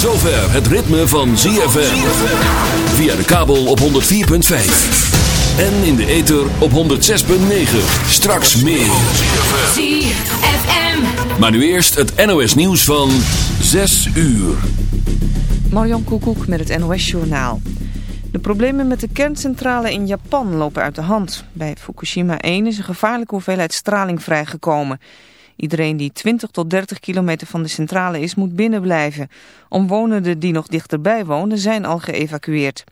zover het ritme van ZFM. Via de kabel op 104.5. En in de ether op 106.9. Straks meer. ZFM. Maar nu eerst het NOS nieuws van 6 uur. Marjan Koekoek met het NOS-journaal. De problemen met de kerncentrale in Japan lopen uit de hand. Bij Fukushima 1 is een gevaarlijke hoeveelheid straling vrijgekomen. Iedereen die 20 tot 30 kilometer van de centrale is, moet binnen blijven. Omwonenden die nog dichterbij wonen zijn al geëvacueerd.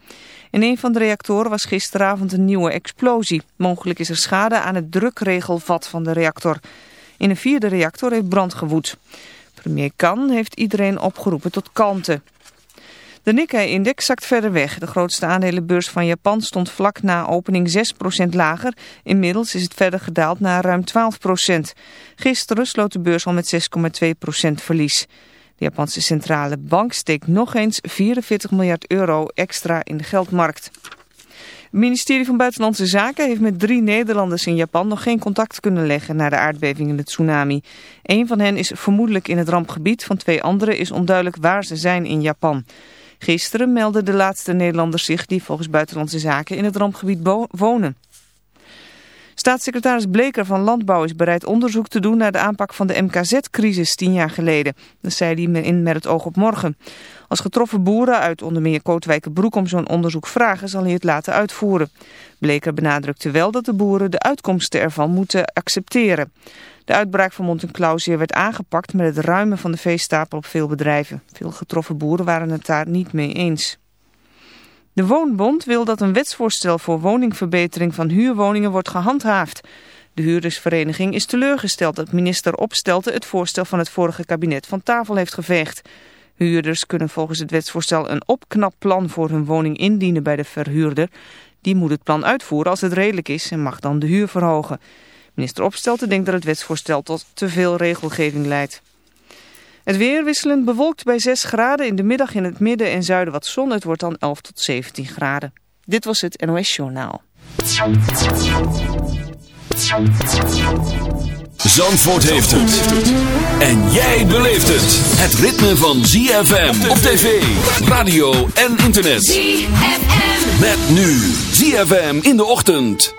In een van de reactoren was gisteravond een nieuwe explosie. Mogelijk is er schade aan het drukregelvat van de reactor. In een vierde reactor heeft brand gewoed. Premier Kan heeft iedereen opgeroepen tot kalmte. De Nikkei-index zakt verder weg. De grootste aandelenbeurs van Japan stond vlak na opening 6% lager. Inmiddels is het verder gedaald naar ruim 12%. Gisteren sloot de beurs al met 6,2% verlies. De Japanse centrale bank steekt nog eens 44 miljard euro extra in de geldmarkt. Het ministerie van Buitenlandse Zaken heeft met drie Nederlanders in Japan nog geen contact kunnen leggen na de aardbeving en de tsunami. Eén van hen is vermoedelijk in het rampgebied, van twee anderen is onduidelijk waar ze zijn in Japan. Gisteren meldden de laatste Nederlanders zich die volgens Buitenlandse Zaken in het rampgebied wonen. Staatssecretaris Bleker van Landbouw is bereid onderzoek te doen naar de aanpak van de MKZ-crisis tien jaar geleden. Dat zei hij in Met het oog op morgen. Als getroffen boeren uit onder meer Kootwijkenbroek om zo'n onderzoek vragen, zal hij het laten uitvoeren. Bleker benadrukte wel dat de boeren de uitkomsten ervan moeten accepteren. De uitbraak van Montenclausier werd aangepakt met het ruimen van de veestapel op veel bedrijven. Veel getroffen boeren waren het daar niet mee eens. De Woonbond wil dat een wetsvoorstel voor woningverbetering van huurwoningen wordt gehandhaafd. De huurdersvereniging is teleurgesteld dat minister Opstelten het voorstel van het vorige kabinet van tafel heeft geveegd. Huurders kunnen volgens het wetsvoorstel een opknapplan voor hun woning indienen bij de verhuurder. Die moet het plan uitvoeren als het redelijk is en mag dan de huur verhogen. Minister Opstelten denkt dat het wetsvoorstel tot te veel regelgeving leidt. Het weer wisselend bewolkt bij 6 graden. In de middag in het midden en zuiden wat zon. Het wordt dan 11 tot 17 graden. Dit was het NOS Journaal. Zandvoort heeft het. En jij beleeft het. Het ritme van ZFM op tv, radio en internet. ZFM. Met nu ZFM in de ochtend.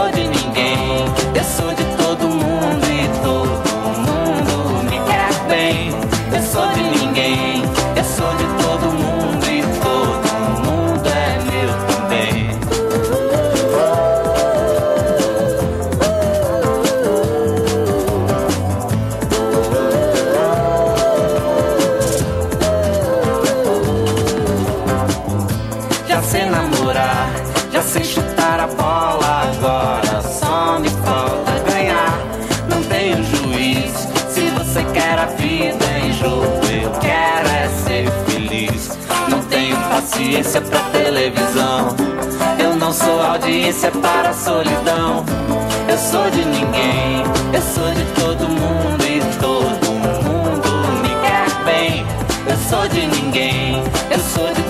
sou de ninguém, eu sou de consciência para a solidão. Eu sou de ninguém, eu sou de todo mundo e todo mundo me quer bem. Eu sou de ninguém, eu sou de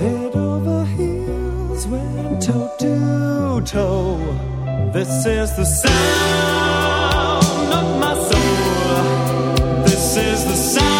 Head over heels went toe to toe. This is the sound of my soul. This is the sound.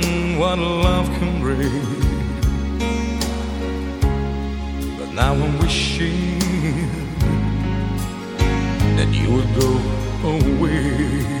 what love can bring. But now I'm wishing that you would go away.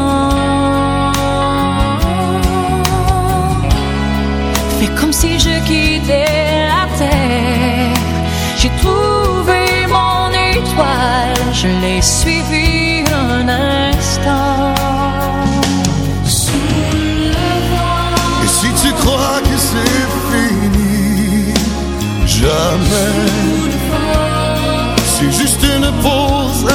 Je l'ai suivi un instant. Et si tu crois que c'est fini, jamais. C'est juste une pause,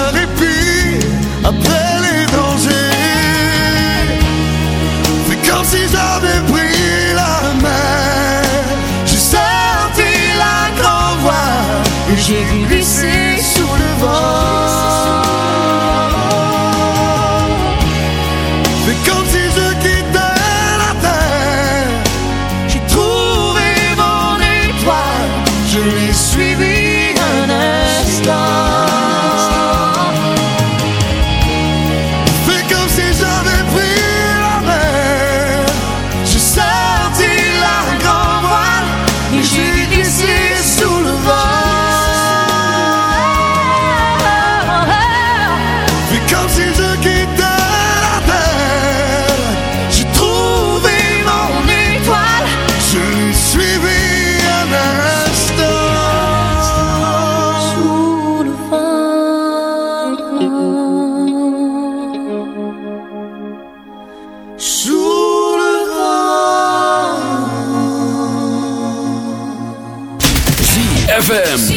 ZFM.